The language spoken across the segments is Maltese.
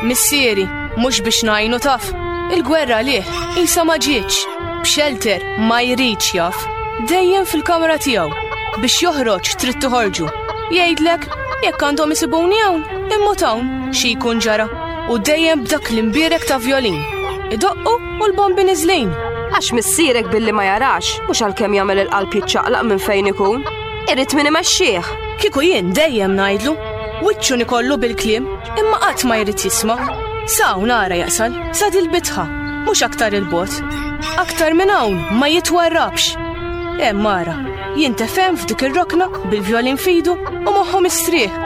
Missieri, mhux biex ngħinu taf, il-gwerra lih isa ma ġietx. B'xelter ma jridx jaf, dejjem fil-kamra tiegħu. Biex joħroġ trid toħorġu. Jgħidlek, jekk għandhom isibuni hawn, immut hawn, xi jkun ġara. U dejjem b'dak l-imbierek ta' vjolin. Idoqqu u l-bombi niżlin. Għax missierek billi ma jarax, mhux għalkemm jagħmel il-qalb jiċċaqlaq minn fejn ikun. Irrid min imexxih. Kieku jien dejjem ngħidlu, wiċċu nikollu bil-kliem, imma qatt ma jrid jisma'. Sa hawn ara jaqsal, sa dil-bitħa, mhux aktar il-bot. Aktar minn hawn ma jitwarrabx. Hemm ara, jintefhem f'dik ir-rokna bil-vjolin f'idu u moħħu mistrieħ.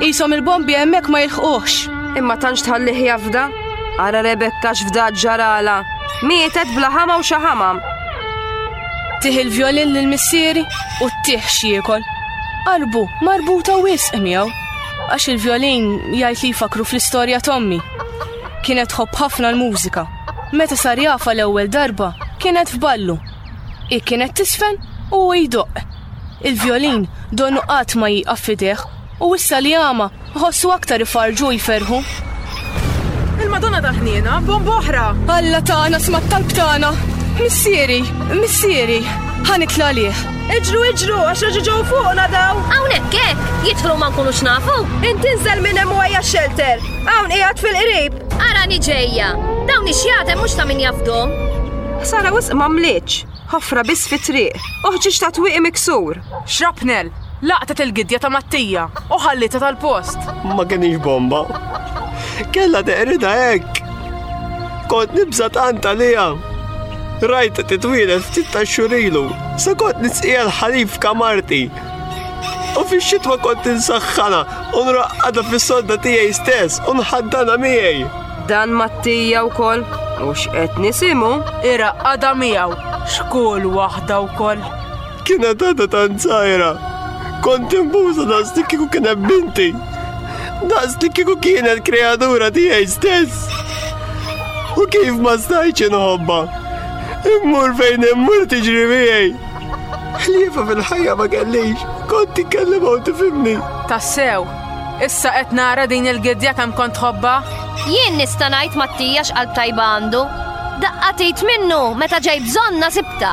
Qishom il-bombi hemmhekk ma jilħquhx. Imma tantx tħallih jafda. Ara Rebekka x'fda ġarala. Mietet bla ħama u xaħamam. Tih il-vjolin lil missieri? u ttih x'jiekol. Qalbu marbuta wisq miegħu għax il-vjolin jgħid li jfakru fl-istorja t'ommi. Kienet tħobb ħafna l-mużika. Meta sar jafa l-ewwel darba kienet f'ballu. Hi kienet tisfen u hu jdoqq. Il-vjolin donu qatt ma jieqaf f'idejh U issa li għama, iħossu aktar ifarrġu u jferrħu. Il-Madonna ta' Ħniena, bomba oħra! Alla tagħna sma' t-talb tagħna! Missieri, missieri, ħa nitla' għalih. Iġru, iġru, għax reġgħu ġew fuqna daw! Hawnhekk hekk, jidħlu ma nkunux nafu! Inti nżel minn hemm u ejja x-xelter! Hawn qiegħed fil-qrib! Arani ġejja! Dawn ix-xjatem mhux ta' min jafdhom! Ħsara wisq m'għamlitx, ħofra biss fit-triq, uħġieġ ta' twieqi miksur. Shrapnel laqtet il-gidja ta' Mattia u ħallietha tal-post. Ma kenix bomba. Kella teqrida hekk. Kont nibża tant għalija. Rajt titwielet ftit ta' xurilu, sa kont nisqija l-ħalif kamarti. U fix-xitwa kont insaħħana u nraqqada fis-sodda tiegħi stess u nħaddana miegħi. Dan Mattija wkoll u x'qed nisimu? Iraqqada miegħu xkull waħda wkoll. Kienet għadha tant żgħira. Kont imbuża daqs li kieku kienet binti. Daqs li kieku kienet kreatura tiegħi stess. U kif ma stajċ inħobba. Immur fejn immur tiġri miegħi. Ħliefa fil-ħajja ma kellix. Kont titkellem u tifimni. Tassew, issa qed nara din il-gidja kemm kont ħobba? Jien nista' ngħid Mattija x'qalb tajba għandu. Daqqa tgħid minnu meta ġej bżonna sibta.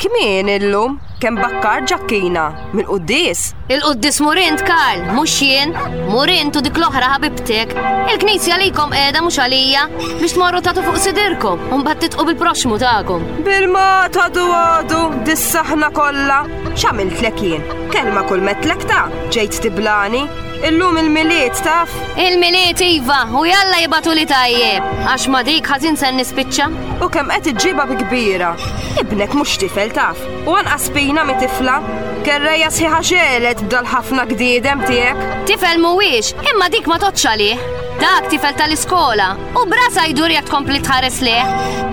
Kmien illum kemm bakkar ġakkina mill-quddis Il-Quddis mur int, Karl, mhux jien, mur int u dik l-oħra ħabibtek. Il-Knisja likom qiegħda mhux għalija biex tmorru tagħtu fuq sidirkom u mbagħad titqu bil-proxxmu tagħkom. Bil-ma tadu għadu dis-saħna kollha. X'għamiltlek jien? Kelma kull metlek ta' ġejt tiblani. Illum il-miliet, taf? Il-miliet iva, u jalla jibatu li tajjeb, għax ma dik ħazin sen nispiċċa. U kem qed iġiba bi kbira. Ibnek mhux tifel taf, U anqas pina mi tifla, kerreja sħiħa xelet b'dal ħafna gdiedem tiegħek. Tifel mhuwiex, imma dik ma tgħodx għalih. Dak tifel tal-iskola u brasa jdur jekk tkompli tħares leh.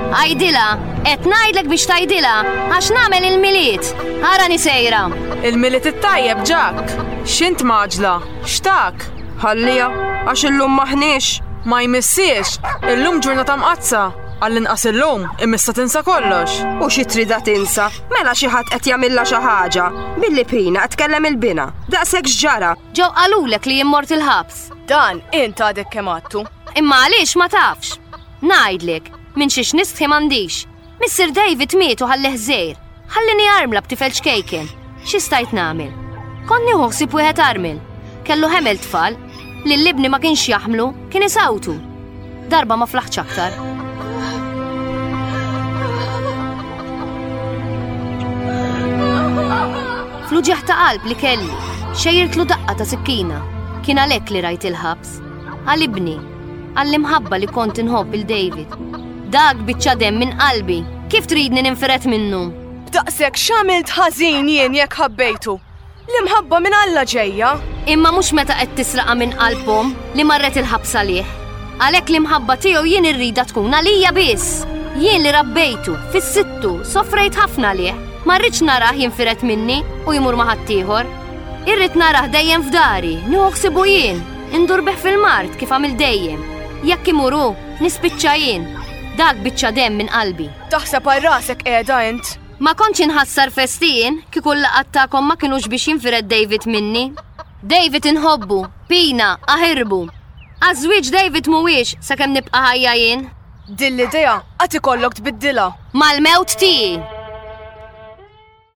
Għajdilha, qed ngħidlek biex tgħidilha għax nagħmel il-milied. Ara nisejra. Il-milied it-tajjeb ġak. X'int maġla? X'tak? Ħallija, għax illum maħniex. Ma jmissiex, illum ġurnata mqazza. Għallinqas illum, imissa tinsa kollox. U xi tridha tinsa? Mela xi ħadd qed jagħmilha xi ħaġa. Billi Prina qed tkellem il-bina. Daqshekk x'ġara? Ġew qalulek li jien mort il-ħabs. Dan int għadek kemm għadtu. Imma għaliex ma tafx? Ngħidlek, minn xiex nistħi m'għandix. Missier David miet u ħallih żgħir. Ħallini armla b'tifel ċkejken. Xi stajt nagħmel? Kont nieħu ħsieb wieħed armel. Kellu ħemel tfal. Lil ibni ma kienx jaħmlu, kien isawtu. Darba ma flaħċ aktar. Fluġieħ ta' qalb li kelli, xejrtlu daqqa ta' sikkina. Kien għalhekk li rajt il-ħabs. għal ibni, għall-imħabba li kont inħobb il-David. Dak biċċa dem minn qalbi, kif tridni ninfiret minnu? Daqsek xamilt ħażin jien jekk ħabbejtu. L-imħabba minn Alla ġejja. Imma mhux meta qed tisraqa minn qalbhom li marret il-ħabsa liħ. Għalhekk l-imħabba tiegħu jien irrida tkun għalija biss. Jien li rabbejtu, fis-sittu, sofrejt ħafna liħ. Ma rridx narah jinfiret minni u jmur ma ħaddieħor. Irrid narah dejjem f'dari, nieħu jien. Indur bih fil-mard kif għamil dejjem. Jekk imur hu, nispiċċa jien. Dak biċċa demm minn qalbi. Taħseb għal rasek qiegħda int. Ma kontx inħassar festi jien, kieku l-laqgħat tagħkom ma kinux biex jinfired David minni. David inħobbu, Pina, aħirbu. Għaż-żwieġ David mhuwiex sakemm nibqa' ħajja jien. Din l-idea għad ikollok tbiddilha. Mal-mewt tiegħi.